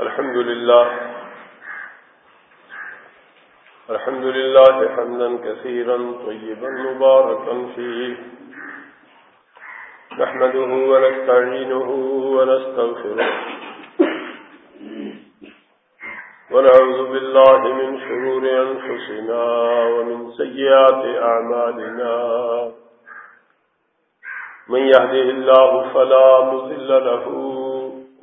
الحمد لله الحمد لله حمدا كثيرا طيبا مباركا فيه، نحمده ونستعينه ونستغفره، ونعوذ بالله من شرور أنفسنا ومن سيئات أعمالنا، من يهده الله فلا مذل له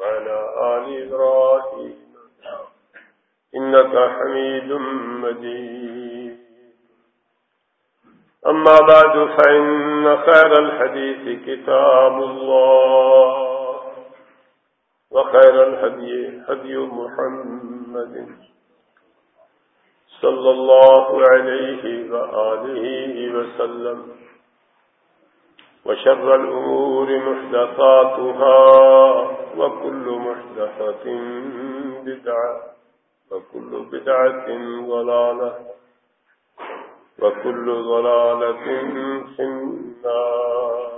وعلى آل إبراهيم. إنك حميد مجيد. أما بعد، فإن خير الحديث كتاب الله. وخير الهدي، هدي محمد صلى الله عليه وآله وسلم. وشر الأمور محدثاتها. وكل محدثة بدعة، وكل بدعة ضلالة، وكل ضلالة في النار.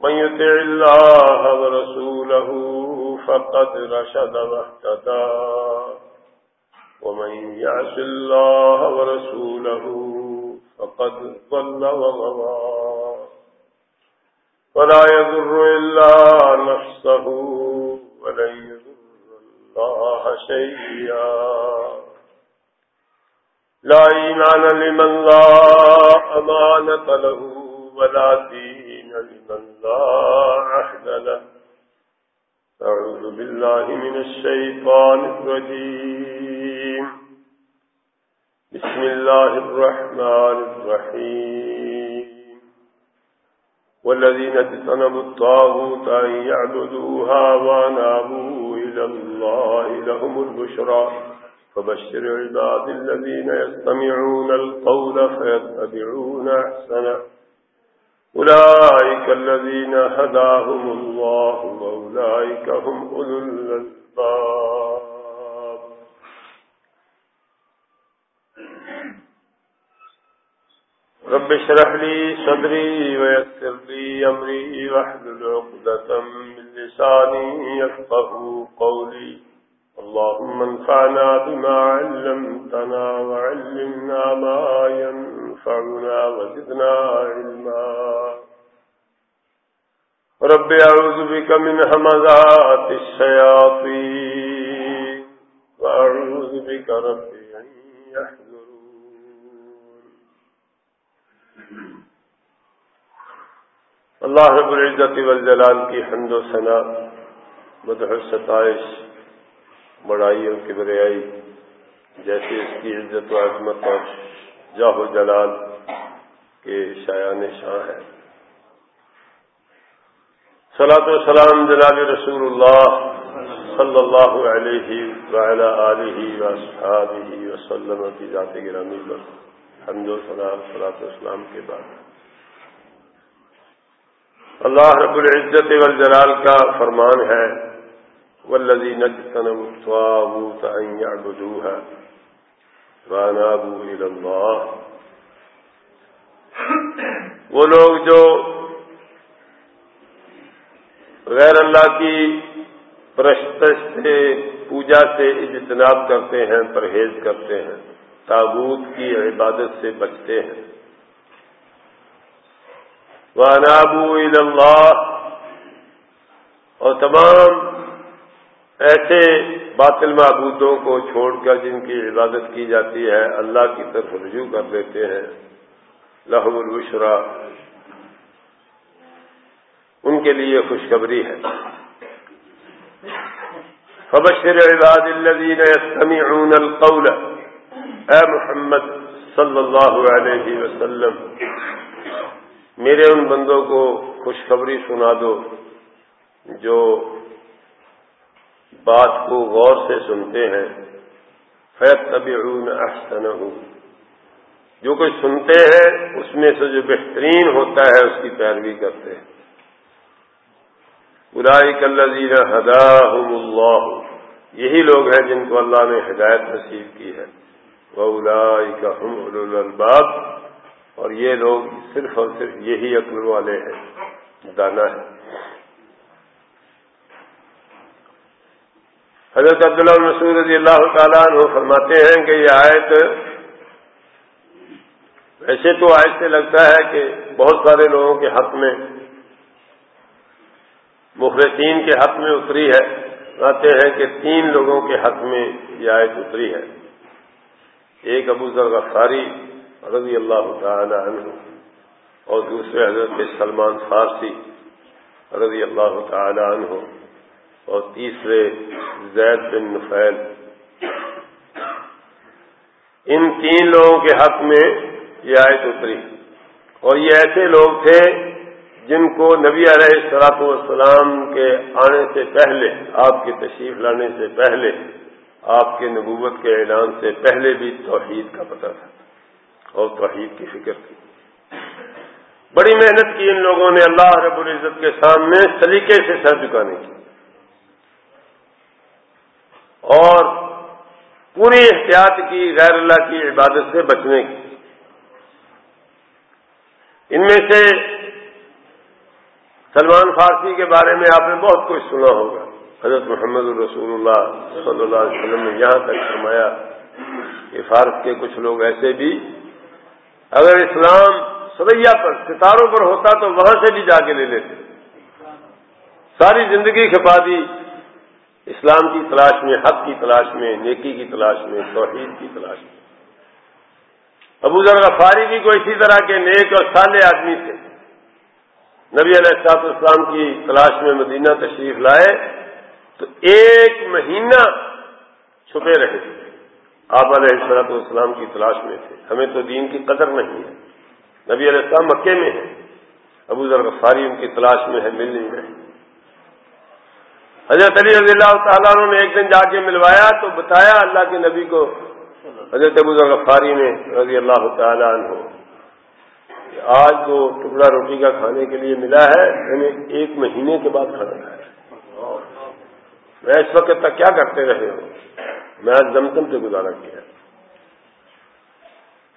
من يتع الله ورسوله فقد رشد واهتدى، ومن يعش الله ورسوله فقد ضل وغضى ولا يضر إلا نفسه ولن يضر الله شيئا. لا إيمان لمن لا أمانة له ولا دين لمن لا عهد له. أعوذ بالله من الشيطان الرجيم. بسم الله الرحمن الرحيم. والذين اجتنبوا الطاغوت أن يعبدوها وانابوا إلى الله لهم البشرى. فبشر عباد الذين يستمعون القول فيتبعون أحسنه أولئك الذين هداهم الله وأولئك هم أولو الألباب. رب اشرح لي صدري ويسر لي أمري واحلل عقدة من لساني يفقه قولي. اللهم انفعنا بما علمتنا وعلمنا ما ينفعنا وزدنا علما. رب أعوذ بك من همزات الشياطين وأعوذ بك رب أن يحذرون اللہ رب العزت والجلال کی حمد و ثنا مدح ستائش بڑائی اور کبریائی جیسے اس کی عزت و عظمت اور جاہ و جلال کے شایان شاہ ہے صلاۃ و سلام جناب رسول اللہ صلی اللہ علیہ وعلی آلہ وصحابہ وسلم کی ذات گرامی پر۔ حمد و سلام صلاۃ السلام کے بعد۔ اللہ رب العزت والجلال کا فرمان ہے والذین اجتنبوا الطاغوت ان يعبدوها وانابوا الى اللہ وہ لوگ جو غیر اللہ کی پرستش سے، پوجا سے اجتناب کرتے ہیں، پرہیز کرتے ہیں، تابوت کی عبادت سے بچتے ہیں۔ وانابو اللہ اور تمام ایسے باطل معبودوں کو چھوڑ کر جن کی عبادت کی جاتی ہے، اللہ کی طرف رجوع کر لیتے ہیں. لہم البشرا. ان کے لیے خوشخبری ہے. فبشر عباد الذين يستمعون القول. اے محمد صلی اللہ علیہ وسلم میرے ان بندوں کو خوشخبری سنا دو جو بات کو غور سے سنتے ہیں۔ فیت طبی احسن جو کچھ سنتے ہیں، اس میں سے جو بہترین ہوتا ہے، اس کی پیروی کرتے ہیں۔ برائی کلزین ہدا اللہ۔ یہی لوگ ہیں جن کو اللہ نے ہدایت نصیب کی ہے۔ وہ الائی کا ہم الباب اور یہ لوگ صرف اور صرف یہی عقل والے ہیں، دانا ہے حضرت عبداللہ مسعود رضی اللہ تعالیٰ عنہ فرماتے ہیں کہ یہ آیت ایسے تو آج سے لگتا ہے کہ بہت سارے لوگوں کے حق میں، مخلصین کے حق میں اتری ہے۔ آتے ہیں کہ تین لوگوں کے حق میں یہ آیت اتری ہے۔ ایک ابو ذر غفاری رضی اللہ تعالی عنہ اور دوسرے حضرت سلمان فارسی رضی اللہ تعالی عنہ اور تیسرے زید بن نفیل۔ ان تین لوگوں کے حق میں یہ آیت اتری۔ اور یہ ایسے لوگ تھے جن کو نبی علیہ السلاط والسلام کے آنے سے پہلے، آپ کے تشریف لانے سے پہلے، آپ کے نبوت کے اعلان سے پہلے بھی توحید کا پتہ تھا۔ اور توحید کی فکر تھی۔ بڑی محنت کی ان لوگوں نے اللہ رب العزت کے سامنے سلیقے سے سر چکانے کی۔ اور پوری احتیاط کی، غیر اللہ کی عبادت سے بچنے کی۔ ان میں سے سلمان فارسی کے بارے میں آپ نے بہت کچھ سنا ہوگا۔ حضرت محمد الرسول اللہ صلی اللہ علیہ وسلم نے یہاں تک فرمایا کہ فارس کے کچھ لوگ ایسے بھی اگر اسلام سریا پر ستاروں پر ہوتا تو وہاں سے بھی جا کے لے لیتے۔ ساری زندگی کھپا دی۔ اسلام کی تلاش میں، حق کی تلاش میں، نیکی کی تلاش میں، توحید کی تلاش میں۔ ابو ذر غفاری بھی کو اسی طرح کے نیک اور سالے آدمی تھے۔ نبی علیہ السلاط اسلام کی تلاش میں مدینہ تشریف لائے تو ایک مہینہ چھپے رہے۔ تھے آپ علیہ السلاط والسلام کی تلاش میں تھے۔ ہمیں تو دین کی قدر نہیں ہے۔ نبی علیہ السلام مکے میں ہے ابو ذر غفاری ان کی تلاش میں ہے مل نہیں رہے حضرت علی رضی اللہ تعالیٰ نے ایک دن جا کے ملوایا تو بتایا اللہ کے نبی کو، حضرت ابو غفاری نے رضی اللہ تعالی عنہ آج جو ٹکڑا روٹی کا کھانے کے لیے ملا ہے، میں نے ایک مہینے کے بعد کھانا کھایا۔ میں اس وقت تک کیا کرتے رہے ہو؟ میں آج زمزم سے گزارا کیا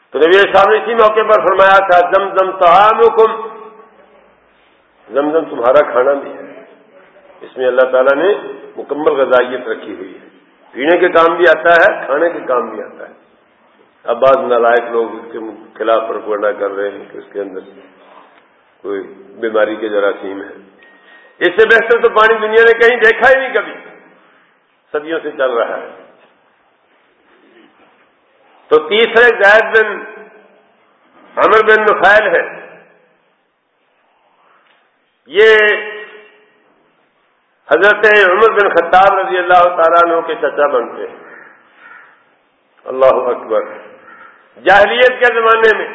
تو نبی صاحب نے اسی موقع پر فرمایا تھا، زمزم تو زمزم تمہارا کھانا بھی ہے۔ اس میں اللہ تعالیٰ نے مکمل غذائیت رکھی ہوئی ہے۔ پینے کے کام بھی آتا ہے، کھانے کے کام بھی آتا ہے۔ اب بعض نالائق لوگ اس کے خلاف پرکوڑا کر رہے ہیں کہ اس کے اندر کوئی بیماری کے جراثیم ہے۔ اس سے بہتر تو پانی دنیا نے کہیں دیکھا ہی نہیں کبھی۔ صدیوں سے چل رہا ہے۔ تو تیسرے زید بن عمر بن نخائل ہے۔ یہ حضرت عمر بن خطاب رضی اللہ تعالیٰ عنہ کے چچا بنتے ہیں۔ اللہ اکبر۔ جاہلیت کے زمانے میں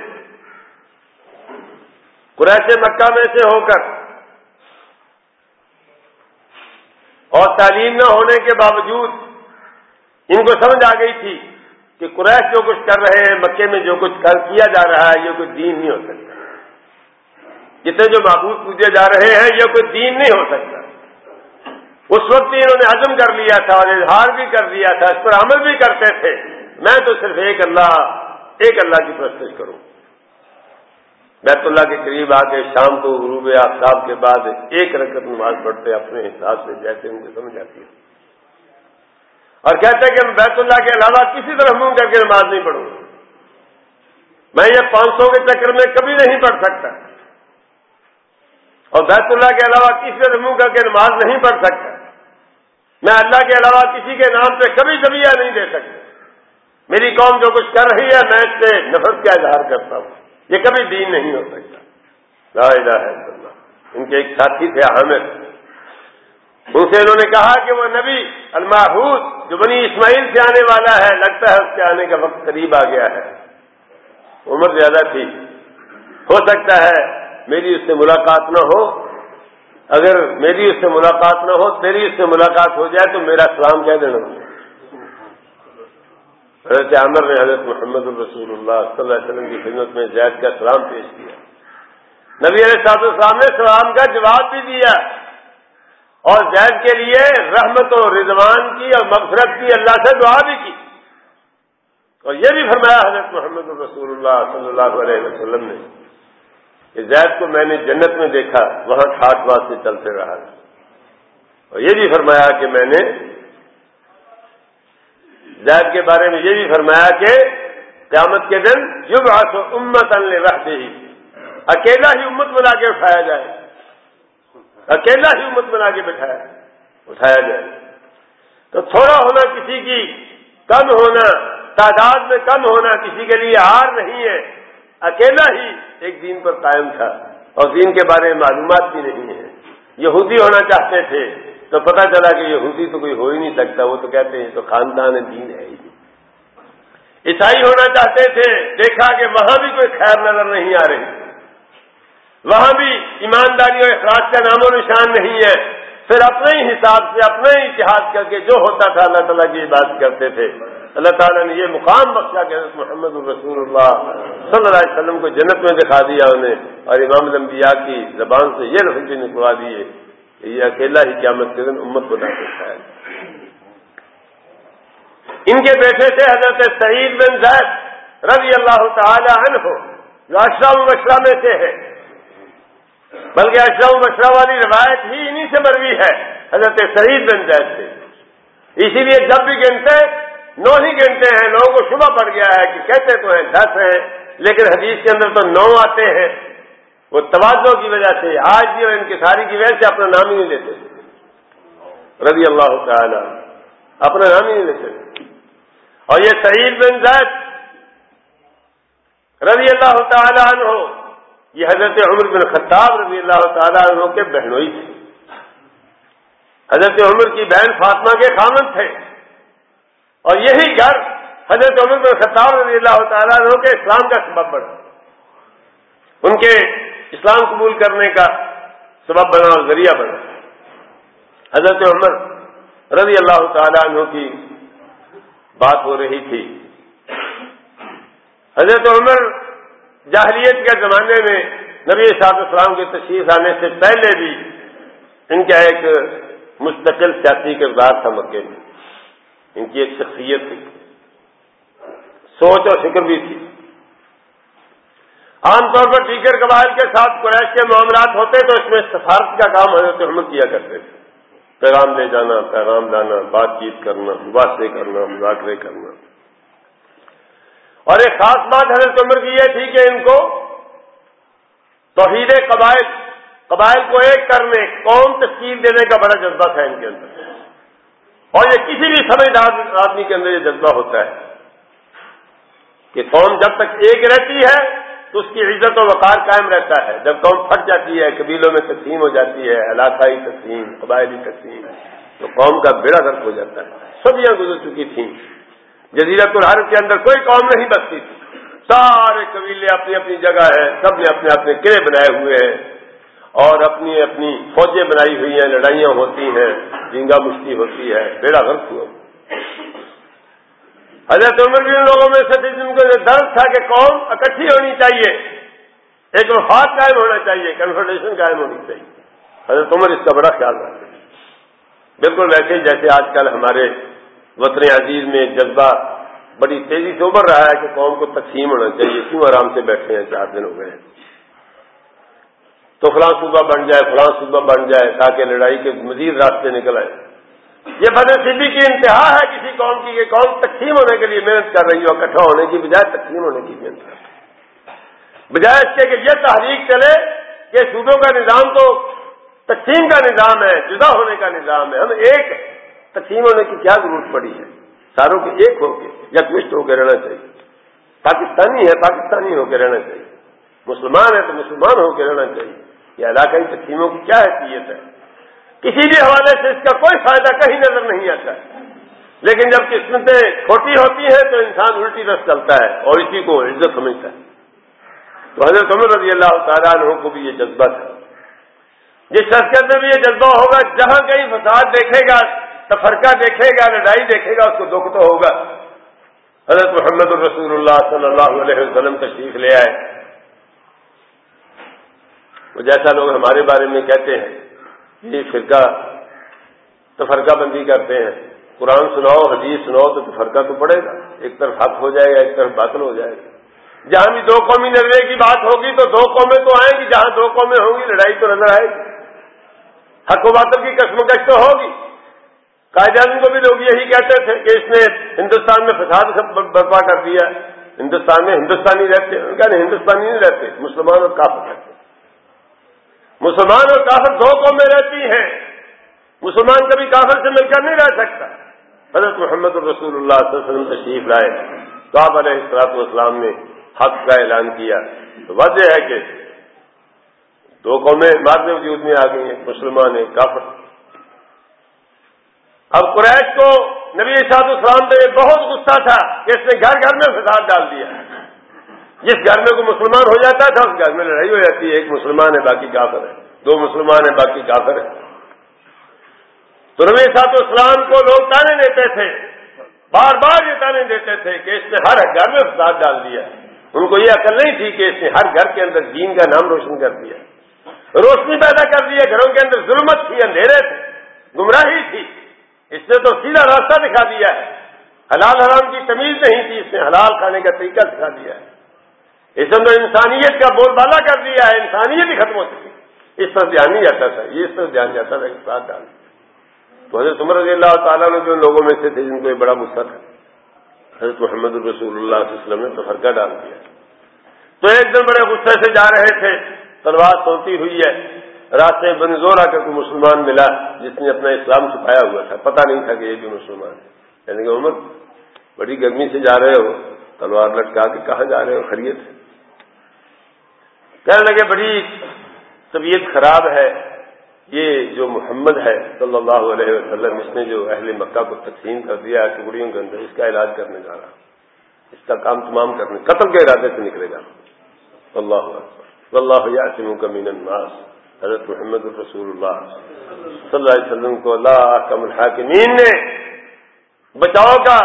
قریش مکہ میں سے ہو کر اور تعلیم نہ ہونے کے باوجود ان کو سمجھ آ گئی تھی کہ قریش جو کچھ کر رہے ہیں، مکے میں جو کچھ کر کیا جا رہا ہے، یہ کوئی دین نہیں ہو سکتا۔ جتنے جو معبود پوجے جا رہے ہیں، یہ کوئی دین نہیں ہو سکتا۔ اس وقت انہوں نے عزم کر لیا تھا اور اظہار بھی کر دیا تھا، اس پر عمل بھی کرتے تھے۔ میں تو صرف ایک اللہ ایک اللہ کی پرستش کروں۔ بیت اللہ کے قریب آ کے شام کو غروب آفتاب کے بعد ایک رکعت نماز پڑھتے اپنے حساب سے جیسے ان کو سمجھ آتی ہے۔ اور کہتے کہ میں بیت اللہ کے علاوہ کسی طرح منہ کر کے نماز نہیں پڑھوں میں یہ پانچ سو کے چکر میں کبھی نہیں پڑھ سکتا۔ اور بیت اللہ کے علاوہ کسی سے منہ کر کے نماز نہیں پڑھ سکتا۔ میں اللہ کے علاوہ کسی کے نام پہ کبھی کبھی نہیں دے سکتا۔ میری قوم جو کچھ کر رہی ہے، میں اس سے نفرت کا اظہار کرتا ہوں۔ یہ کبھی دین نہیں ہو سکتا۔ لا الہ الا اللہ۔ ان کے ایک ساتھی تھے حامد ان سے انہوں نے کہا کہ وہ نبی الماحود جو بنی اسماعیل سے آنے والا ہے، لگتا ہے اس کے آنے کا وقت قریب آ گیا ہے۔ عمر زیادہ تھی۔ ہو سکتا ہے میری اس سے ملاقات نہ ہو۔ اگر میری اس سے ملاقات نہ ہو، تیری اس سے ملاقات ہو جائے تو میرا سلام کہہ دینا۔ حضرت عامر نے حضرت محمد الرسول اللہ صلی اللہ علیہ وسلم کی خدمت میں زید کا سلام پیش کیا۔ نبی علیہ صاحب السلام نے سلام کا جواب بھی دیا۔ اور زید کے لیے رحمت و رضوان کی اور مغفرت کی، اللہ سے دعا بھی کی۔ اور یہ بھی فرمایا حضرت محمد رسول اللہ صلی اللہ علیہ وسلم نے کہ زید کو میں نے جنت میں دیکھا، وہاں ٹھاٹ بات سے چلتے رہا۔ اور یہ بھی فرمایا کہ میں نے زید کے بارے میں یہ بھی فرمایا کہ قیامت کے دن یوگ آسو امت ان رہ دے اکیلا ہی امت بنا کے اٹھایا جائے۔ اکیلا ہی امت بنا کے بٹھایا، اٹھایا جائے تو تھوڑا ہونا کسی کی کم ہونا، تعداد میں کم ہونا کسی کے لیے ہار نہیں ہے۔ اکیلا ہی ایک دین پر قائم تھا۔ اور دین کے بارے میں معلومات بھی نہیں ہے۔ یہودی ہونا چاہتے تھے، تو پتا چلا کہ یہودی تو کوئی ہو ہی نہیں سکتا۔ وہ تو کہتے ہیں تو خاندان دین ہے ہی۔ عیسائی ہونا چاہتے تھے، دیکھا کہ وہاں بھی کوئی خیر نظر نہیں آ رہی۔ وہاں بھی ایمانداری اور اخراج کا نام و نشان نہیں ہے۔ پھر اپنے ہی حساب سے، اپنے ہی اتحاد کر کے جو ہوتا تھا، اللہ تعالیٰ کی بات کرتے تھے۔ اللہ تعالیٰ نے یہ مقام بخشا کہ حضرت محمد الرسول اللہ صلی اللہ علیہ وسلم کو جنت میں دکھا دیا انہیں اور امام الانبیاء کی زبان سے یہ لفظ بھی نکلوا دیے کہ یہ اکیلا ہی قیامت کے دن امت کو سکتا ہے۔ ان کے بیٹے سے حضرت سعید بن زید رضی اللہ تعالی عنہ، جو اشرام مشرہ میں سے ہے بلکہ اشرف مشرا والی روایت ہی انہی سے مروی ہے، حضرت شہید بن زید سے۔ اسی لیے جب بھی گنتے، نو ہی گنتے ہیں، لوگوں کو شبہ پڑ گیا ہے کہ کہتے تو ہیں، دس ہیں، لیکن حدیث کے اندر تو نو آتے ہیں۔ وہ توازوں کی وجہ سے، آج بھی اور ان کی ساری کی وجہ سے اپنا نام ہی نہیں لیتے۔ رضی اللہ تعالی اپنا نام ہی نہیں لیتے۔ اور یہ شہید بن زید رضی اللہ تعالیٰ عنہ یہ حضرت عمر بن خطاب رضی اللہ تعالیٰ عنہ کے بہنوئی تھے۔ حضرت عمر کی بہن فاطمہ کے خامن تھے۔ اور یہی گھر حضرت عمر بن خطاب رضی اللہ تعالیٰ عنہ کے اسلام کا سبب بنا۔ ان کے اسلام قبول کرنے کا سبب بنا اور ذریعہ بنا۔ حضرت عمر رضی اللہ تعالیٰ عنہ کی بات ہو رہی تھی۔ حضرت عمر جاہلیت کے زمانے میں نبی صاحب السلام کے تشریف آنے سے پہلے بھی ان کا ایک مستقل سیاسی کردار تھا مکے میں۔ ان کی ایک شخصیت تھی۔ سوچ اور فکر بھی تھی۔ عام طور پر ٹیکر قبائل کے ساتھ قریش کے معاملات ہوتے تو اس میں سفارت کا کام حضرت احمد کیا کرتے تھے۔ پیغام لے جانا، پیغام لانا، بات چیت کرنا، مباحثے کرنا، مذاکرے کرنا۔ اور ایک خاص بات حضرت عمر کی یہ تھی کہ ان کو توحید قبائل قبائل کو ایک کرنے قوم تشکیل دینے کا بڑا جذبہ تھا ان کے اندر۔ اور یہ کسی بھی سمجھدار آدمی کے اندر یہ جذبہ ہوتا ہے کہ قوم جب تک ایک رہتی ہے تو اس کی عزت و وقار قائم رہتا ہے۔ جب قوم پھٹ جاتی ہے، قبیلوں میں تقسیم ہو جاتی ہے، علاقائی تقسیم، قبائلی تقسیم، تو قوم کا بیڑا گرک ہو جاتا ہے۔ سبیاں گزر چکی تھیں۔ جزیرت الحرب کے اندر کوئی قوم نہیں بستی تھی۔ سارے قبیلے اپنی اپنی جگہ ہیں، سب نے اپنے اپنے قلعے بنائے ہوئے ہیں۔ اور اپنی اپنی فوجیں بنائی ہوئی ہیں، لڑائیاں ہوتی ہیں، جنگا مشتی ہوتی ہے۔ بیڑا غرق ہوا۔ حضرت عمر بھی ان لوگوں میں سے جن کو درد تھا کہ قوم اکٹھی ہونی چاہیے۔ ایک وفات قائم ہونا چاہیے کنفرٹیشن قائم ہونی چاہیے۔ حضرت عمر اس کا بڑا خیال رکھتے بالکل ویسے ہی جیسے آج کل ہمارے وطن عزیز میں جذبہ بڑی تیزی سے ابھر رہا ہے کہ قوم کو تقسیم ہونا چاہیے، کیوں آرام سے بیٹھے ہیں، چار دن ہو گئے تو فلاں صوبہ بن جائے، فلاں صوبہ بن جائے تاکہ لڑائی کے مزید راستے نکل آئے۔ یہ بدنصیبی کی انتہا ہے کسی قوم کی کہ قوم تقسیم ہونے کے لیے محنت کر رہی ہو اکٹھا ہونے کی بجائے تقسیم ہونے کی محنت کر رہی بجائے اس کے کہ یہ تحریک چلے کہ صوبوں کا نظام تو تقسیم کا نظام ہے، جدا ہونے کا نظام ہے۔ ہم ایک تقسیم ہونے کی کیا ضرورت پڑی ہے؟ ساروں کے ایک ہو کے، یا کچھ ہو کے رہنا چاہیے۔ پاکستانی ہے، پاکستانی ہو کے رہنا چاہیے۔ مسلمان ہے تو مسلمان ہو کے رہنا چاہیے۔ یہ علاقائی تقسیموں کی کیا حیثیت ہے؟ کسی بھی حوالے سے اس کا کوئی فائدہ کہیں نظر نہیں آتا۔ لیکن جب قسمتیں کھوٹی ہوتی ہیں تو انسان الٹی رس چلتا ہے اور اسی کو عزت سمجھتا ہے۔ تو حضرت عمر رضی اللہ تعالیٰ عنہ کو بھی یہ جذبہ تھا۔ جس شخص میں بھی یہ جذبہ ہوگا، جہاں کہیں فساد دیکھے گا تفرقہ دیکھے گا، لڑائی دیکھے گا، اس کو دکھ تو ہوگا۔ حضرت محمد الرسول اللہ صلی اللہ علیہ وسلم تشریف لے آئے۔ وہ جیسا لوگ ہمارے بارے میں کہتے ہیں، یہ فرقہ تفرقہ بندی کرتے ہیں۔ قرآن سناؤ، حدیث سناؤ تو فرقہ تو پڑے گا۔ ایک طرف حق ہو جائے گا، ایک طرف باطل ہو جائے گا۔ جہاں بھی دو قومی نظرے کی بات ہوگی تو دو قومیں تو آئیں گی، جہاں دو قومیں ہوں گی، لڑائی تو نظر آئے گی۔ حق و باطل کی کشمکش تو ہوگی۔ قائد اعظم کو بھی لوگ یہی کہتے تھے کہ اس نے ہندوستان میں فساد سب برپا کر دیا ہندوستان میں ہندوستانی رہتے ہیں۔ کیا ہندوستانی نہیں رہتے، مسلمان اور کافر رہتے مسلمان اور کافر دو قومیں رہتی ہیں۔ مسلمان کبھی کافر سے مل کر نہیں رہ سکتا۔ حضرت محمد الرسول اللہ صلی اللہ علیہ وسلم تشریف لائے۔ تو آپ علیہ السلاط والسلام نے حق کا اعلان کیا۔ تو واضح ہے کہ دو قومیں بعد میں وجود میں آ گئی ہیں، مسلمان ہیں، کافر اب قریش کو نبی صاحب اسلام پہ بہت غصہ تھا کہ اس نے گھر گھر میں فساد ڈال دیا۔ جس گھر میں کوئی مسلمان ہو جاتا تھا، اس گھر میں لڑائی ہو جاتی ہے۔ ایک مسلمان ہے، باقی کافر ہے۔ دو مسلمان ہیں، باقی کافر ہے تو نبی صاحب اسلام کو لوگ تانے دیتے تھے۔ بار بار یہ تانے دیتے تھے کہ اس نے ہر گھر میں فساد ڈال دیا۔ ان کو یہ عقل نہیں تھی کہ اس نے ہر گھر کے اندر دین کا نام روشن کر دیا۔ روشنی پیدا کر دی گھروں کے اندر ظلمت تھی، اندھیرے تھے، گمراہی تھی۔ اس نے تو سیدھا راستہ دکھا دیا ہے۔ حلال حرام کی تمیز نہیں تھی، اس نے حلال کھانے کا طریقہ دکھا دیا ہے۔ اس اندر انسانیت کا بول بالا کر دیا ہے، انسانیت ہی ختم ہو چکی۔ اس پر دھیان نہیں جاتا تھا، یہ اس پر دھیان جاتا تھا ساتھ ڈال تو حضرت عمر رضی اللہ تعالیٰ نے جو لوگوں میں سے تھے، جن کو یہ بڑا غصہ تھا، حضرت محمد الرسول اللہ علیہ وسلم نے تفرقہ ڈال دیا۔ تو ایک دن بڑے غصے سے جا رہے تھے، تلوار سوتی ہوئی ہے۔ راستے میں بنزور آ کر کوئی مسلمان ملا، جس نے اپنا اسلام چھپایا ہوا تھا۔ پتہ نہیں تھا کہ یہ بھی مسلمان ہے۔ یعنی کہ عمر، بڑی گرمی سے جا رہے ہو، تلوار لٹکا کے کہاں جا رہے ہو؟ خرید کہنے لگے، بڑی طبیعت خراب ہے۔ یہ جو محمد ہے صلی اللہ علیہ وسلم، اس نے جو اہل مکہ کو تقسیم کر دیا ہے ٹکڑیوں کے اندر، اس کا علاج کرنے جا رہا۔ اس کا کام تمام کرنے، قتل کے ارادے سے نکلے گا۔ اللہ اللہ یاسم کا مین الناس۔ حضرت محمد الرسول اللہ صلی اللہ علیہ وسلم کو اللہ کم الحاکمین نے بچاؤ کا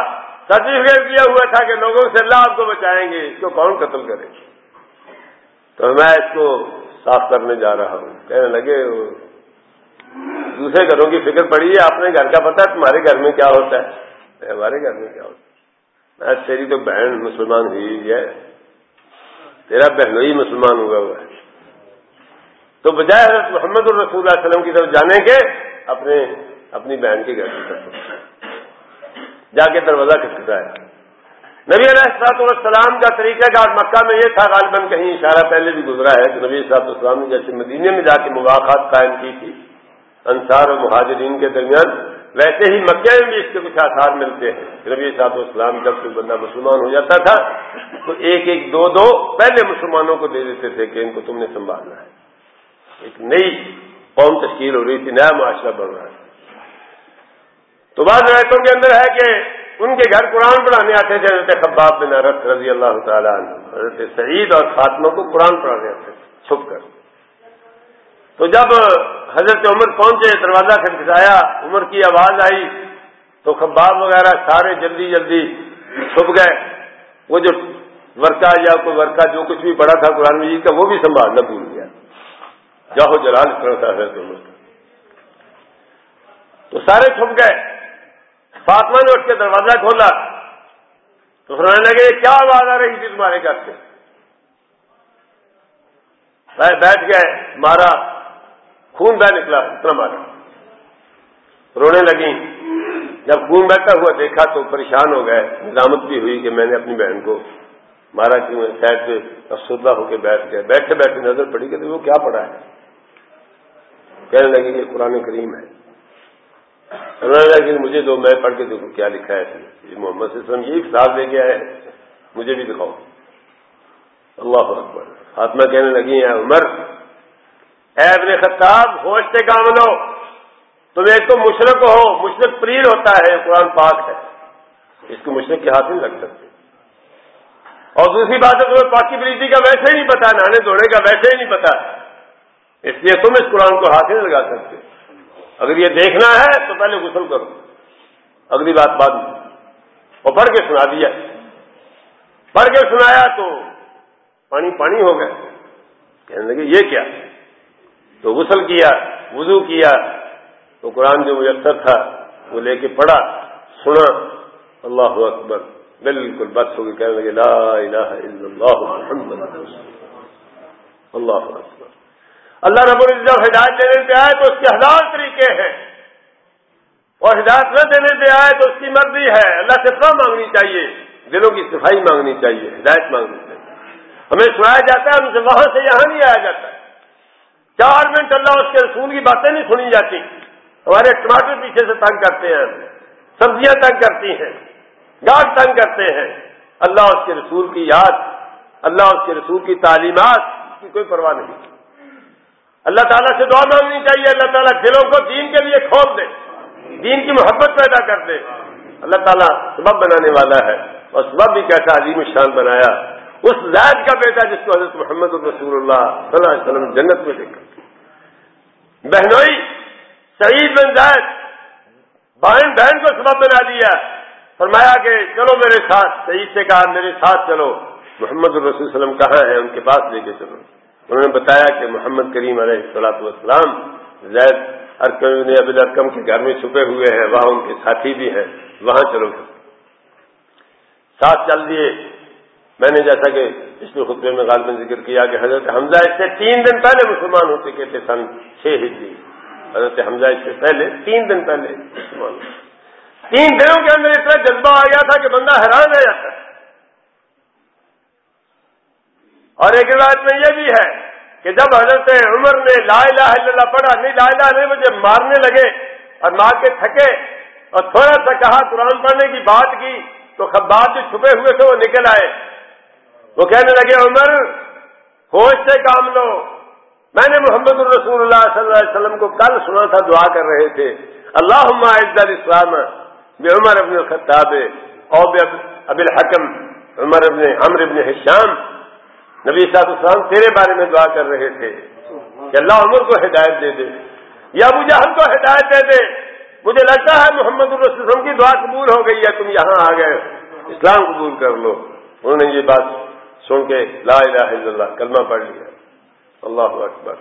سرٹیفکیٹ دیا ہوا تھا کہ لوگوں سے اللہ آپ کو بچائیں گے، اس کو کون قتل کرے تو میں اس کو صاف کرنے جا رہا ہوں۔ کہنے لگے، دوسرے گھروں کی فکر پڑی ہے اپنے گھر کا پتا تمہارے گھر میں کیا ہوتا ہے؟ ہمارے گھر میں کیا ہوتا ہے؟ تیری تو بہن مسلمان ہوئی ہے۔ تیرا بہنوئی مسلمان ہوا ہوا ہے۔ تو بجائے حضرت محمد الرسول اللہ علیہ وسلم کی طرف جانے کے، اپنے، اپنی بہن کے گھر کی طرف جا کے دروازہ کھٹکھٹایا۔ نبی علیہ السلاط السلام کا طریقہ کار مکہ میں یہ تھا، غالباً کہیں اشارہ پہلے بھی گزرا ہے کہ نبی صاحب السلام نے جیسے مدینے میں جا کے مواقعات قائم کی تھی، انصار و مہاجرین کے درمیان، ویسے ہی مکہ میں بھی اس کے کچھ آثار ملتے ہیں۔ نبی صاحب اسلام جب کوئی بندہ مسلمان ہو جاتا تھا، تو ایک ایک، دو دو پہلے مسلمانوں کو دے دیتے تھے کہ ان کو تم نے سنبھالنا ہے۔ ایک نئی قوم تشکیل ہو رہی تھی، نیا معاشرہ بڑھ رہا ہے تو بعض روایتوں کے اندر ہے کہ ان کے گھر قرآن پڑھانے آتے تھے، حضرت خباب بن عرت رضی اللہ تعالیٰ عنہ، حضرت سعید اور فاطمہ کو قرآن پڑھانے آتے تھے، چھپ کر۔ تو جب حضرت عمر پہنچے، دروازہ کھٹکھٹایا، عمر کی آواز آئی، تو خباب وغیرہ سارے جلدی جلدی چھپ گئے۔ وہ جو ورکا یا کوئی ورکا جو کچھ بھی پڑا تھا قرآن مجید کا، وہ بھی سنبھالنا بھول گیا جاہو جلال اس طرح تو سارے چھپ گئے۔ فاطمہ نے اٹھ کے دروازہ کھولا۔ تو سنانے لگے کیا آواز آ رہی تھی تمہارے گھر سے؟ بیٹھ گئے مارا، خون بہ نکلا، اتنا مارا۔ رونے لگی جب خون بہتا ہوا دیکھا تو پریشان ہو گئے۔ نظامت بھی ہوئی کہ میں نے اپنی بہن کو مارا، کیوں؟ سائڈ پہ افسردہ ہو کے بیٹھ گئے۔ بیٹھے بیٹھے نظر پڑی کہ وہ کیا پڑا ہے؟ کہنے لگے کہ قرآن کریم ہے۔ لگا مجھے دو میں پڑھ کے دیکھوں کیا لکھا ہے۔ یہ محمد صلی اللہ علیہ وسلم یہ خطاب لے کے آئے ہیں۔ مجھے بھی دکھاؤ۔ اللہ اکبر۔ فاطمہ کہنے لگی ہیں عمر، اے ابن خطاب، ہوش سے کام لو۔ تم ایک تو مشرق ہو، مشرق پریر ہوتا ہے، قرآن پاک ہے۔ اس کو مشرق کے ہاتھ نہیں لگ سکتے۔ اور دوسری بات ہے، تمہیں پاکی پریتی کا ویسے ہی نہیں پتا نہانے دھونے کا ویسے ہی نہیں پتا۔ اس لیے تم اس قرآن کو ہاتھ نہیں لگا سکتے۔ اگر یہ دیکھنا ہے تو پہلے غسل کرو۔ اگلی بات بعد میں۔ اور پڑھ کے سنا دیا۔ پڑھ کے سنایا تو پانی پانی ہو گئے کہنے لگے، یہ کیا؟ تو غسل کیا، وضو کیا۔ تو قرآن جو میسر تھا، وہ لے کے پڑھا، سنا۔ اللہ اکبر۔ بالکل بس ہوگی کہنے لگے، لا الہ الا اللہ، محمد اللہ اکبر۔ اللہ رب العزت ہدایت دینے پہ آئے تو اس کے ہزار طریقے ہیں۔ اور ہدایت نہ دینے پہ آئے تو اس کی مرضی ہے۔ اللہ سے کیا مانگنی چاہیے، دلوں کی صفائی مانگنی چاہیے، ہدایت مانگنی چاہیے۔ ہمیں سنایا جاتا ہے ہم سے وہاں سے یہاں نہیں آیا جاتا۔ ہے چار منٹ اللہ اس کے رسول کی باتیں نہیں سنی جاتی۔ ہمارے ٹماٹر پیچھے سے تنگ کرتے ہیں۔ سبزیاں تنگ کرتی ہیں۔ گاٹ تنگ کرتے ہیں۔ اللہ اس کے رسول کی یاد، اللہ اس کے رسول کی تعلیمات کی کوئی پرواہ نہیں۔ اللہ تعالیٰ سے دعا مانگنی چاہیے، اللہ تعالیٰ دلوں کو دین کے لیے کھول دے، دین کی محبت پیدا کر دے۔ اللہ تعالیٰ سبب بنانے والا ہے اور سبب بھی کیسا عظیم شان بنایا۔ اس زائد کا بیٹا جس کو حضرت محمد الرسول اللہ صلی اللہ علیہ وسلم جنت میں دیکھا بہنوئی سعید بن زید، بہن بہن کو سبب بنا دیا۔ فرمایا کہ چلو میرے ساتھ، سعید سے کہا میرے ساتھ چلو۔ محمد الرسول وسلم کہاں ہے؟ ان کے پاس لے کے چلو۔ انہوں نے بتایا کہ محمد کریم علیہ السلاط والسلام زید ارکم ابل ارکم کے گھر میں چھپے ہوئے ہیں، وہاں ان کے ساتھی بھی ہیں، وہاں چلو گے ساتھ چل دیے۔ میں نے جیسا کہ اس میں خطبے میں غالباً ذکر کیا کہ حضرت حمزہ اس سے تین دن پہلے مسلمان ہو چکے تھے سن، چھ ہجری۔ حضرت حمزہ اس سے پہلے، تین دن پہلے۔ تین دنوں کے اندر اتنا جذبہ آ گیا تھا کہ بندہ حیران رہ جاتا ہے۔ اور ایک روایت میں یہ بھی ہے کہ جب حضرت عمر نے لا الہ الا اللہ پڑھا، نہیں، لا الہ نہیں، مجھے مارنے لگے اور مار کے تھکے اور تھوڑا سا کہا قرآن پڑھنے کی بات کی، تو خباب جو چھپے ہوئے تھے وہ نکل آئے۔ وہ کہنے لگے، عمر، ہوش سے کام لو۔ میں نے محمد الرسول اللہ صلی اللہ علیہ وسلم کو کل سنا تھا دعا کر رہے تھے۔ اللہ عز الاسلام بے عمر ابن الخطاب اور اب الحکم عمر ابن عمر ابن حشام۔ نبی صاحب السلام تیرے بارے میں دعا کر رہے تھے کہ اللہ عمر کو ہدایت دے دے یا ابو جہل کو ہدایت دے دے۔ مجھے لگتا ہے محمد الرسول کی دعا قبول ہو گئی ہے، تم یہاں آ گئے اسلام قبول کر لو۔ انہوں نے یہ بات سن کے لا الہ الا اللہ کلمہ پڑھ لیا۔ اللہ اکبر۔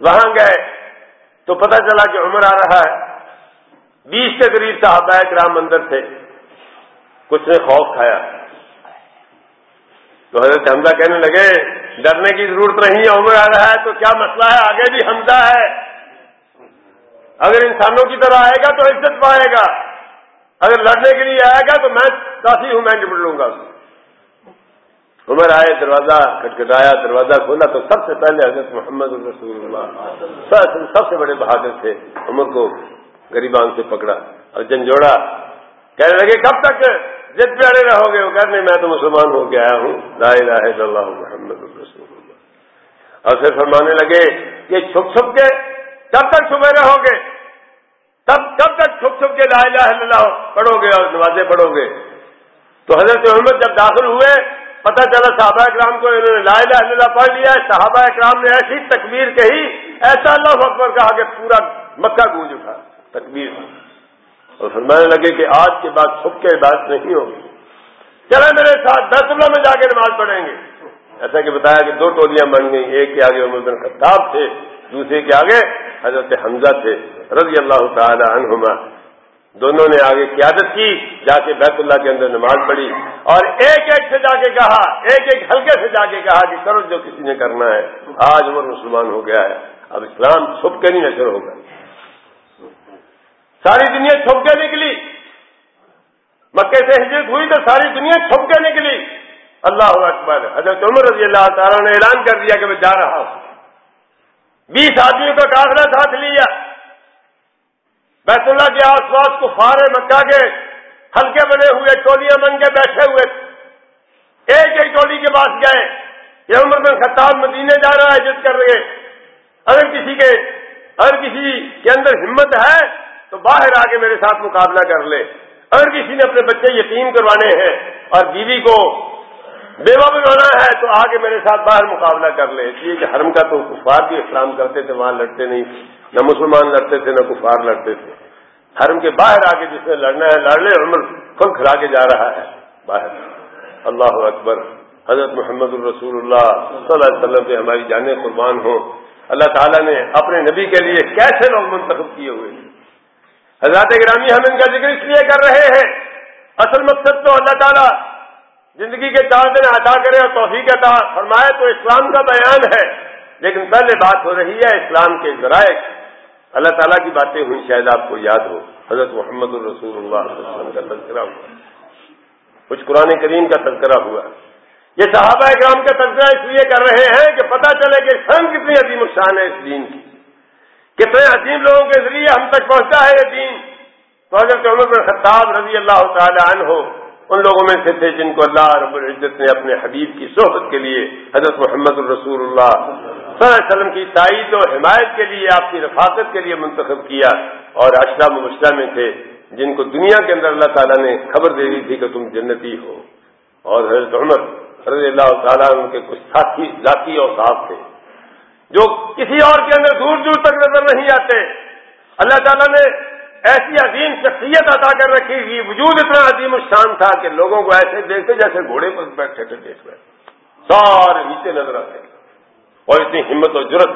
وہاں گئے تو پتہ چلا کہ عمر آ رہا ہے۔ بیس کے قریب صحابہ کرام اندر تھے۔ کچھ نے خوف کھایا۔ تو حضرت حمزہ کہنے لگے، ڈرنے کی ضرورت نہیں ہے عمر آ رہا ہے تو کیا مسئلہ ہے؟ آگے بھی حمزہ ہے۔ اگر انسانوں کی طرح آئے گا تو عزت پائے گا۔ اگر لڑنے کے لیے آئے گا تو میں کافی ہوں، میں نپٹ لوں گا۔ عمر آئے، دروازہ کھٹکھٹایا، دروازہ کھولا تو سب سے پہلے حضرت محمد الرسول اللہ سب سے بڑے بہادر تھے۔ عمر کو غریبان سے پکڑا اور جنجوڑا۔ کہنے لگے، کب تک؟ جد پیارے رہو گے وہ کہنے میں تو مسلمان ہو کے آیا ہوں۔ لا الہ الا اللہ محمد الرسول اللہ۔ اور پھر فرمانے لگے، یہ چھپ چھپ کے کب تک چھپے رہو گے۔ تب کب تک چھپ چھپ کے لا الہ الا اللہ پڑھو گے اور نمازیں پڑھو گے۔ تو حضرت محمد جب داخل ہوئے، پتہ چلا صحابہ اکرام کو انہوں نے لا الہ الا اللہ پڑھ لیا صحابہ اکرام نے ایسی تکبیر کہی، ایسا اللہ اکبر کہا کہ پورا مکہ گونج اٹھا۔ تکبیر۔ اور فرمانے لگے کہ آج کے بعد چھپ کے بات نہیں ہوگی۔ چلے میرے ساتھ، دس اللہ میں جا کے نماز پڑھیں گے۔ ایسا کہ بتایا کہ دو ٹولیاں بن گئی ایک کے آگے عمر بن خطاب تھے، دوسرے کے آگے حضرت حمزہ تھے، رضی اللہ تعالی عنہما۔ دونوں نے آگے قیادت کی، جا کے بیت اللہ کے اندر نماز پڑھی۔ اور ایک ایک سے جا کے کہا، ایک ایک ہلکے سے جا کے کہا کہ کرو جو کسی نے کرنا ہے۔ آج عمر مسلمان ہو گیا ہے۔ اب اسلام چھپ کے نہیں نشر ہوگا۔ ساری دنیا چھپ کے نکلی مکے سے ہجرت ہوئی تو ساری دنیا چھپ کے نکلی اللہ اکبر۔ حضرت عمر رضی اللہ تعالیٰ نے اعلان کر دیا کہ میں جا رہا ہوں۔ بیس آدمیوں کا کافلا ساتھ لیا۔ بیت اللہ کے آس پاس کو فارے مکہ کے ہلکے بنے ہوئے، ٹولیاں بن کے بیٹھے ہوئے۔ ایک ایک ٹولی کے پاس گئے۔ یہ عمر بن خطاب مدینے جا رہا ہے جس کر رہے اگر کسی کے، اگر کسی کے اندر ہمت ہے تو باہر آ کے میرے ساتھ مقابلہ کر لے۔ اگر کسی نے اپنے بچے یتیم کروانے ہیں اور بیوی کو بیوہ بنانا ہے تو آگے میرے ساتھ باہر مقابلہ کر لے۔ اس لیے کہ حرم کا تو کفار بھی اسلام کرتے تھے، وہاں لڑتے نہیں۔ نہ مسلمان لڑتے تھے، نہ کفار لڑتے تھے۔ حرم کے باہر آ کے جس نے لڑنا ہے، لڑ لے، عمر کھل کھلا کے جا رہا ہے باہر۔ اللہ اکبر۔ حضرت محمد الرسول اللہ صلی اللہ علیہ وسلم سے ہماری جانیں قربان ہوں۔ اللہ تعالیٰ نے اپنے نبی کے لیے کیسے لوگ منتخب کیے ہوئے؟ حضرات گرامی ہم ان کا ذکر اس لیے کر رہے ہیں، اصل مقصد تو اللہ تعالیٰ زندگی کے چار دن عطا کرے اور توفیق عطا فرمائے تو اسلام کا بیان ہے۔ لیکن پہلے بات ہو رہی ہے اسلام کے ذرائع اللہ تعالیٰ کی باتیں ہوئی، شاید آپ کو یاد ہو۔ حضرت محمد الرسول اللہ علیہ وسلم کا تذکرہ ہوا۔ کچھ قرآن کریم کا تذکرہ ہوا۔ یہ صحابہ اکرام کا تذکرہ اس لیے کر رہے ہیں کہ پتہ چلے کہ اسلام کتنی عظیم الشان ہے اس دین کی۔ کتنے عظیم لوگوں کے ذریعے ہم تک پہنچا ہے یہ دین؟ تو حضرت عمر بن خطاب رضی اللہ تعالی عنہ ہو ان لوگوں میں سے تھے جن کو اللہ رب العزت نے اپنے حبیب کی صحبت کے لیے حضرت محمد الرسول اللہ صلی اللہ علیہ وسلم کی تائید و حمایت کے لیے، آپ کی رفاقت کے لیے منتخب کیا اور اشرام مبشرہ میں تھے، جن کو دنیا کے اندر اللہ تعالیٰ نے خبر دے دی تھی کہ تم جنتی ہو۔ اور حضرت عمر رضی اللہ تعالیٰ ان کے کچھ ساتھی، ذاتی اور صاف تھے۔ جو کسی اور کے اندر دور دور تک نظر نہیں آتے۔ اللہ تعالیٰ نے ایسی عظیم شخصیت عطا کر رکھی گی وجود اتنا عظیم الشان تھا کہ لوگوں کو ایسے دیکھتے جیسے گھوڑے پر بیٹھے تھے دیکھ رہے۔ سارے نیچے نظر آتے۔ اور اتنی ہمت اور جرت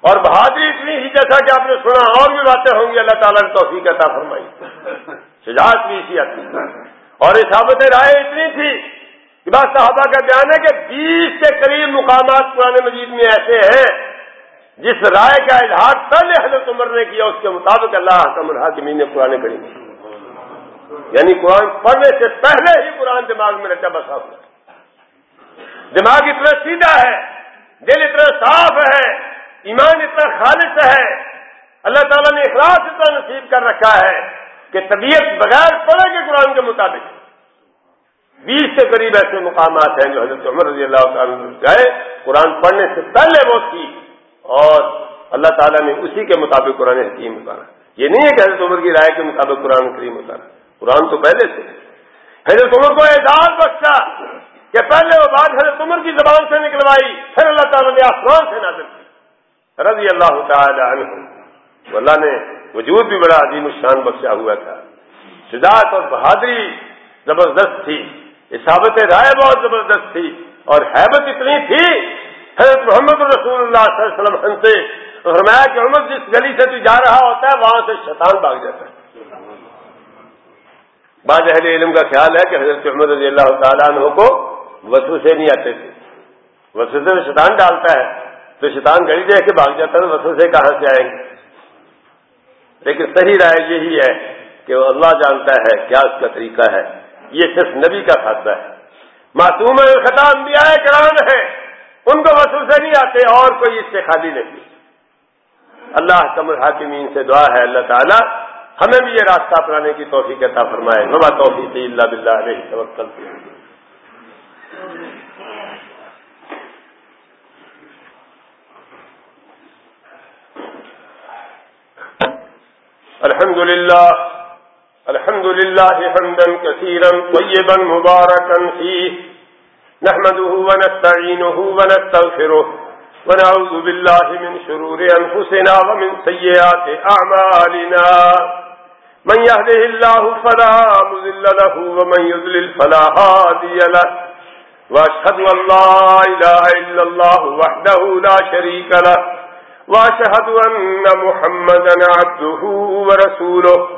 اور بہادری اتنی ہی جیسا کہ آپ نے سنا، اور بھی باتیں ہوں گی، اللہ تعالیٰ نے توفیق عطا فرمائی۔ شجاعت بھی اسی آتی۔ اور صحابت رائے اتنی تھی کہ بات صحابہ کا بیان ہے کہ بیس کے قریب مقامات پرانے مجید میں ایسے ہیں جس رائے کا اظہار پہلے حضرت عمر نے کیا، اس کے مطابق اللہ حکم الحاکمین نے قرآن کری یعنی قرآن پڑھنے سے پہلے ہی قرآن دماغ میں رچا بسا ہوا دماغ اتنا سیدھا ہے، دل اتنا صاف ہے، ایمان اتنا خالص ہے۔ اللہ تعالیٰ نے اخلاص اتنا نصیب کر رکھا ہے کہ طبیعت بغیر پڑھے کے قرآن کے مطابق۔ بیس سے قریب ایسے مقامات ہیں جو حضرت عمر رضی اللہ تعالیٰ گئے قرآن پڑھنے سے پہلے وہ تھی۔ اور اللہ تعالیٰ نے اسی کے مطابق قرآن حکیم اتارا۔ یہ نہیں ہے کہ حضرت عمر کی رائے کے مطابق قرآن کریم اتارا۔ قرآن تو پہلے سے۔ حضرت عمر کو اعزاز بخشا کہ پہلے وہ بات حضرت عمر کی زبان سے نکلوائی، پھر اللہ تعالیٰ نے آسمان سے نازل کی۔ رضی اللہ تعالی عنہ۔ اللہ نے وجود بھی بڑا عظیم الشان بخشا ہوا تھا۔ شجاعت اور بہادری زبردست تھی۔ اسابت رائے بہت زبردست تھی اور حیبت اتنی تھی، حضرت محمد رسول اللہ صلی اللہ علیہ وسلم سے فرمایا کہ عمر جس گلی سے تو جا رہا ہوتا ہے، وہاں سے شیطان بھاگ جاتا ہے۔ بعض اہل علم کا خیال ہے کہ حضرت محمد رضی اللہ تعالیٰ عنہ کو وسو سے نہیں آتے تھے۔ وسو سے شیطان ڈالتا ہے، تو شیطان گھڑی دیکھ کے بھاگ جاتا ہے وسو سے کہاں سے آئیں گے؟ لیکن صحیح رائے یہی ہے کہ وہ اللہ جانتا ہے کیا اس کا طریقہ ہے۔ یہ صرف نبی کا خاصہ ہے۔ معصوم خطاب بھی آئے کران ہے ان کو وصول سے نہیں آتے اور کوئی اس سے خالی نہیں۔ اللہ کمر حاکمین سے دعا ہے، اللہ تعالیٰ ہمیں بھی یہ راستہ اپنانے کی توفیق عطا فرمائے۔ نما توفیق اللہ بلّہ علیہ توکل۔ الحمد للہ الحمد للہ حمدا كثيرا طيبا مباركا فيه. نحمده ونستعينه ونستغفره ونعوذ بالله من شرور أنفسنا ومن سيئات أعمالنا. من يهده الله فلا مذل له ومن يذلل فلا هادي له. وأشهد أن لا إله إلا الله وحده لا شريك له. وأشهد أن محمدا عبده ورسوله.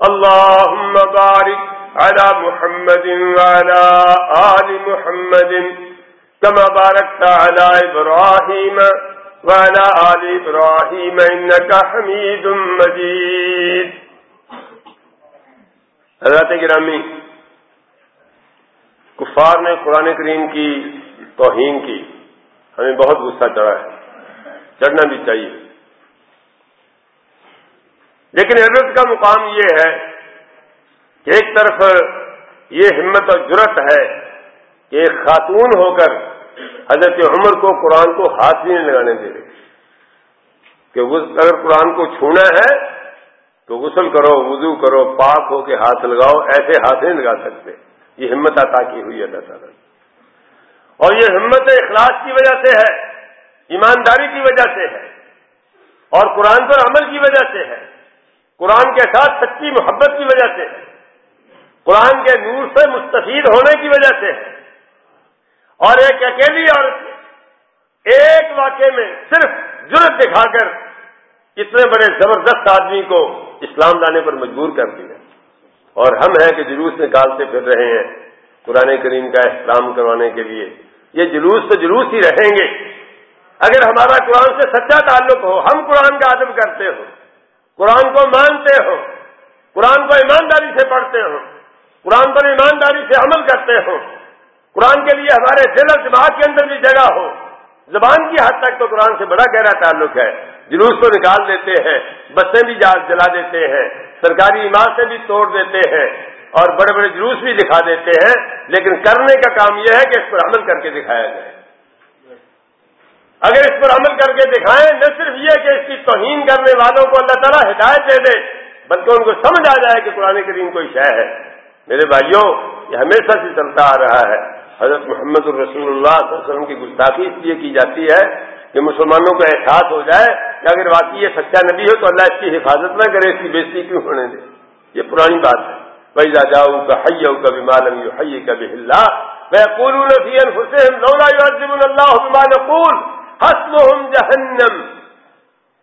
اللهم بارك على محمد وعلى آل محمد كما باركت على إبراهيم وعلى آل إبراهيم إنك حميد مجيد. حضرت گرامی، کفار نے قرآن کریم کی توہین کی، ہمیں بہت غصہ چڑھا ہے، چڑھنا بھی چاہیے۔ لیکن حضرت کا مقام یہ ہے کہ ایک طرف یہ ہمت اور جرت ہے کہ ایک خاتون ہو کر حضرت عمر کو قرآن کو ہاتھ نہیں لگانے دے رہے۔ کہ اگر قرآن کو چھونا ہے تو غسل کرو، وضو کرو، پاک ہو کے ہاتھ لگاؤ، ایسے ہاتھ نہیں لگا سکتے۔ یہ ہمت عطا کی ہوئی اللہ تعالیٰ۔ اور یہ ہمت اخلاص کی وجہ سے ہے، ایمانداری کی وجہ سے ہے، اور قرآن پر عمل کی وجہ سے ہے۔ قرآن کے ساتھ سچی محبت کی وجہ سے، قرآن کے نور سے مستفید ہونے کی وجہ سے۔ اور ایک اکیلی عورت، ایک واقعے میں صرف جرت دکھا کر اتنے بڑے زبردست آدمی کو اسلام لانے پر مجبور کر دیا اور ہم ہیں کہ جلوس نکالتے پھر رہے ہیں قرآن کریم کا احترام کروانے کے لیے۔ یہ جلوس تو جلوس ہی رہیں گے۔ اگر ہمارا قرآن سے سچا تعلق ہو، ہم قرآن کا ادب کرتے ہو قرآن کو مانتے ہو، قرآن کو ایمانداری سے پڑھتے ہو، قرآن پر ایمانداری سے عمل کرتے ہو۔ قرآن کے لیے ہمارے دل اور دماغ کے اندر بھی جگہ ہو۔ زبان کی حد تک تو قرآن سے بڑا گہرا تعلق ہے۔ جلوس کو نکال دیتے ہیں، بسیں بھی جلا دیتے ہیں، سرکاری عمارتیں بھی توڑ دیتے ہیں اور بڑے بڑے جلوس بھی دکھا دیتے ہیں۔ لیکن کرنے کا کام یہ ہے کہ اس پر عمل کر کے دکھایا جائے۔ اگر اس پر عمل کر کے دکھائیں، نہ صرف یہ کہ اس کی توہین کرنے والوں کو اللہ تعالیٰ ہدایت دے دے، بلکہ ان کو سمجھ آ جائے کہ قرآن کریم کوئی شے ہے۔ میرے بھائیوں، یہ ہمیشہ سے چلتا آ رہا ہے۔ حضرت محمد الرسول اللہ صلی اللہ علیہ وسلم کی گستاخی اس لیے کی جاتی ہے کہ مسلمانوں کا احساس ہو جائے کہ اگر واقعی یہ سچا نبی ہو تو اللہ اس کی حفاظت نہ کرے، اس کی بےزتی کیوں ہونے دے؟ یہ پرانی بات ہے۔ پیدا جاؤ کا حیو کا بھی مالم یو حی کا بھی اللہ میں پور حسین اللہ نقول جہنم۔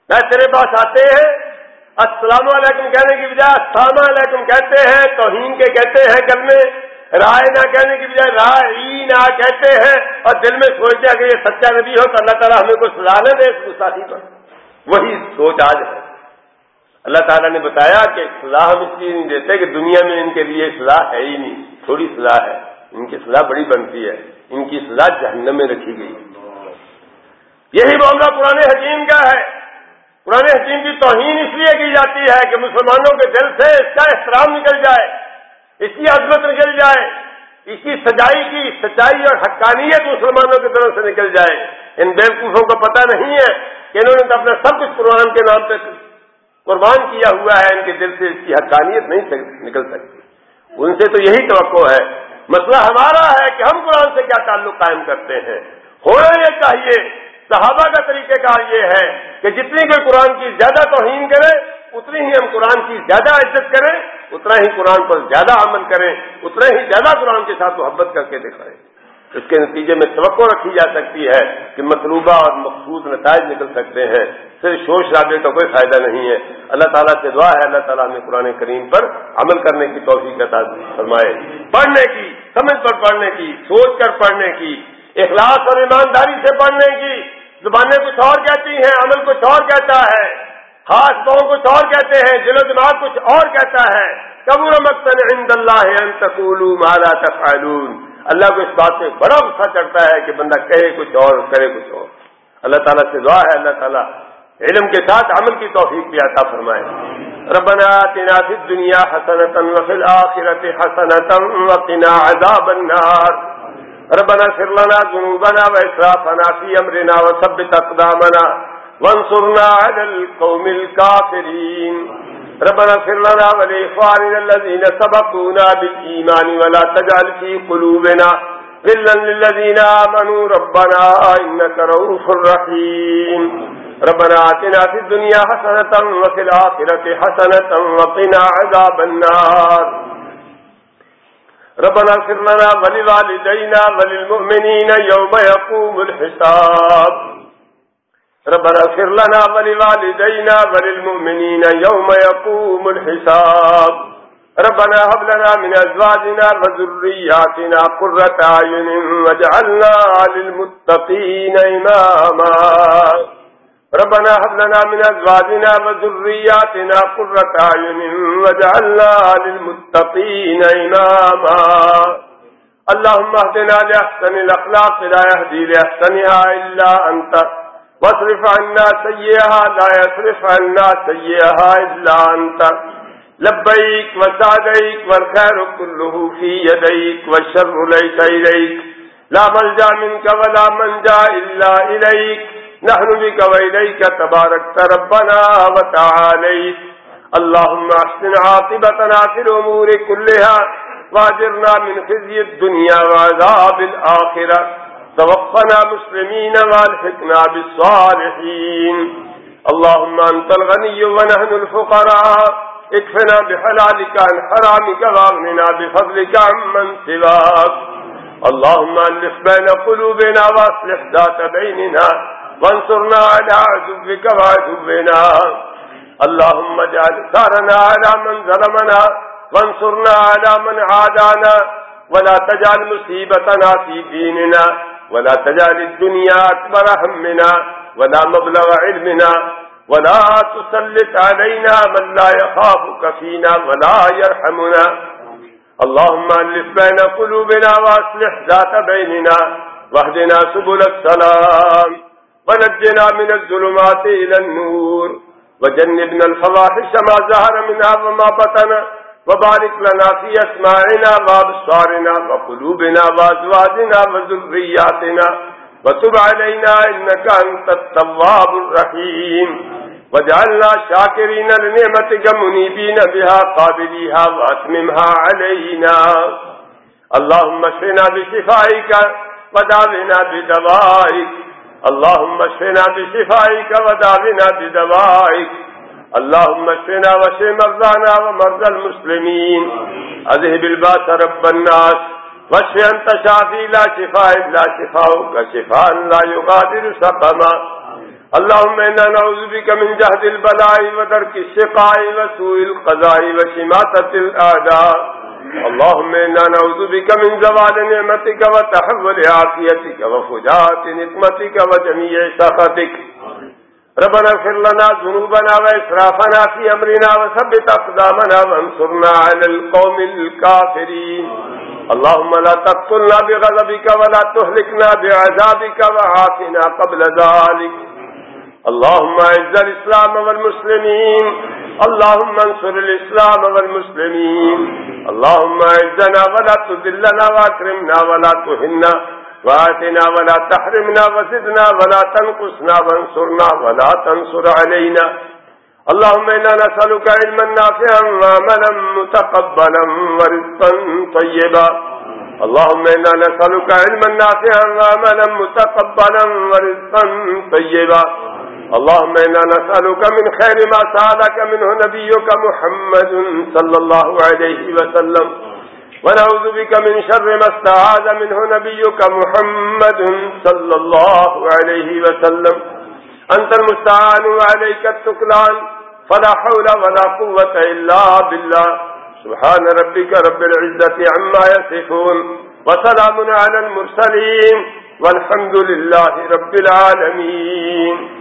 میں تیرے پاس آتے ہیں، السلام علیکم کہنے کی بجائے السلام علیکم کہتے ہیں، توہین کے کہتے ہیں کل میں، رائے نہ کہنے کی بجائے رائے نہ کہتے ہیں، اور دل میں سوچتے ہیں کہ یہ سچا نبی ہو تو اللہ تعالیٰ ہمیں کو سزا نہ دے اس گستاخی پر۔ وہی سوچ آج ہے۔ اللہ تعالیٰ نے بتایا کہ سزا ہم اس لیے نہیں دیتے کہ دنیا میں ان کے لیے سزا ہے ہی نہیں، تھوڑی سزا ہے۔ ان کی سزا بڑی بنتی ہے۔ ان کی سزا جہنم میں رکھی گئی۔ یہی معاملہ پرانے حکیم کا ہے۔ پرانے حکیم کی توہین اس لیے کی جاتی ہے کہ مسلمانوں کے دل سے اس کا احترام نکل جائے، اس کی عظمت نکل جائے، اس کی سجائی کی سچائی اور حقانیت مسلمانوں کی طرف سے نکل جائے۔ ان بیوقوفوں کو پتہ نہیں ہے کہ انہوں نے تو اپنا سب کچھ قرآن کے نام پہ قربان کیا ہوا ہے، ان کے دل سے اس کی حقانیت نہیں نکل سکتی۔ ان سے تو یہی توقع ہے۔ مسئلہ ہمارا ہے کہ ہم قرآن سے کیا تعلق قائم کرتے ہیں۔ ہونا یہ چاہیے صحابہ کا طریقہ کار یہ ہے کہ جتنی کوئی قرآن کی زیادہ توہین کرے اتنی ہی ہم قرآن کی زیادہ عزت کریں، اتنا ہی قرآن پر زیادہ عمل کریں، اتنا ہی زیادہ قرآن کے ساتھ محبت کر کے دکھائیں۔ اس کے نتیجے میں توقع رکھی جا سکتی ہے کہ مطلوبہ اور مقصود نتائج نکل سکتے ہیں۔ صرف شور شرابے کا کوئی فائدہ نہیں ہے۔ اللہ تعالیٰ سے دعا ہے، اللہ تعالیٰ نے قرآن کریم پر عمل کرنے کی توفیق عطا فرمائے۔ پڑھنے کی، سمجھ پر پڑھنے کی، سوچ کر پڑھنے کی، اخلاص اور ایمانداری سے پڑھنے کی۔ زبانیں کچھ اور کہتی ہیں، عمل کچھ اور کہتا ہے ہاتھ پاؤں کچھ اور کہتے ہیں، دل و دماغ کچھ اور کہتا ہے۔ قبر مقصد عند اللہ تقول مالا تفعلون۔ اللہ کو اس بات سے بڑا غصہ چڑھتا ہے کہ بندہ کہے کچھ اور، کرے کچھ اور۔ اللہ تعالیٰ سے دعا ہے، اللہ تعالیٰ علم کے ساتھ عمل کی توفیق بھی عطا فرمائے۔ ربنا آتنا فی الدنیا حسنتا وفی الآخرت حسنتا وقنا عذاب النار۔ ربنا سر لنا ذنوبنا وإسرافنا في أمرنا وثبت أقدامنا وانصرنا على القوم الكافرين. ربنا اغفر لنا ولإخواننا الذين سبقونا بالإيمان ولا تجعل في قلوبنا غلا للذين آمنوا. ربنا إنك رؤوف رحيم. ربنا آتنا في الدنيا حسنة وفي الآخرة حسنة وقنا عذاب النار. ربنا اغفر لنا ولوالدينا وللمؤمنين يوم يقوم الحساب. ربنا اغفر لنا ولوالدينا وللمؤمنين يوم يقوم الحساب. ربنا هب لنا من أزواجنا وذرياتنا قرة عين واجعلنا للمتقين إماما. ربنا هب لنا من أزواجنا وذرياتنا قرة عين واجعلنا للمتقين إماما. اللهم اهدنا لأحسن الأخلاق، لا يهدي لأحسنها إلا أنت. واصرف عنا سيئها، لا يصرف عنا سيئها إلا أنت. لبيك وسعديك، والخير كله في يديك، والشر ليس إليك. لا ملجا منك ولا منجا إلا إليك. نحن بك وإليك تبارك ربنا وتعاليك اللهم أحسن عاقبتنا في الأمور كلها واجرنا من خزي الدنيا وعذاب الآخرة. توفنا مسلمين والحكنا بالصالحين. اللهم أنت الغني ونحن الفقراء. اكفنا بحلالك عن حرامك واغننا بفضلك عن من سواك. اللهم ألف بين قلوبنا واصلح ذات بيننا. وانصرنا على عدوك وعدونا اللهم اجعل ثارنا على من ظلمنا، وانصرنا على من عادانا. ولا تجعل مصيبتنا في ديننا، ولا تجعل الدنيا أكبر همنا، ولا مبلغ علمنا. ولا تسلط علينا من لا يخافك فينا ولا يرحمنا. اللهم ألف بين قلوبنا وأصلح ذات بيننا، واهدنا سبل السلام. ونجنا من الظلمات إلى النور. وجنبنا الفواحش ما ظهر منها وما بطن. وبارك لنا في أسماعنا وابصارنا وقلوبنا وأزواجنا وذرياتنا. وتب علينا إنك أنت التواب الرحيم. وجعلنا شاكرين لنعمتك منيبين بها قابليها وأتممها علينا. اللهم اشفنا بشفائك ودعونا بدوائك. اللهم اشفنا بشفائك ودعونا بدوائك. اللهم اشفنا واشف مرضانا ومرضى المسلمين. اذهب الباس رب الناس. واشف انت شافي لا شفاء الا شفاؤك. شفاء لا يغادر سقما. اللهم انا نعوذ بك من جهد البلاء ودرك الشقاء وسوء القضاء وشماتة الاعداء اللهم انا نعوذ بك من زوال نعمتك وتحول عافيتك وفجاءة نقمتك وجميع سخطك. ربنا اغفر لنا ذنوبنا وإسرافنا في أمرنا وثبت أقدامنا وانصرنا على القوم الكافرين. اللهم لا تقتلنا بغضبك ولا تهلكنا بعذابك وعافنا قبل ذلك. اللهم اعز الإسلام والمسلمين. اللهم انصر الإسلام والمسلمين. اللهم اعزنا ولا تذلنا واكرمنا ولا تهنا. وآتنا ولا تحرمنا وزدنا ولا تنقصنا وانصرنا ولا تنصر علينا. اللهم إنا نسألك علما نافعا وعملا متقبلا ورزقا طيبا. اللهم إنا نسألك علما نافعا وعملا متقبلا ورزقا طيبا. اللهم إنا نسألك من خير ما سألك منه نبيك محمد صلى الله عليه وسلم. ونعوذ بك من شر ما استعاذ منه نبيك محمد صلى الله عليه وسلم. أنت المستعان وعليك التكلان. فلا حول ولا قوة إلا بالله. سبحان ربك رب العزة عما يصفون. وسلام على المرسلين. والحمد لله رب العالمين.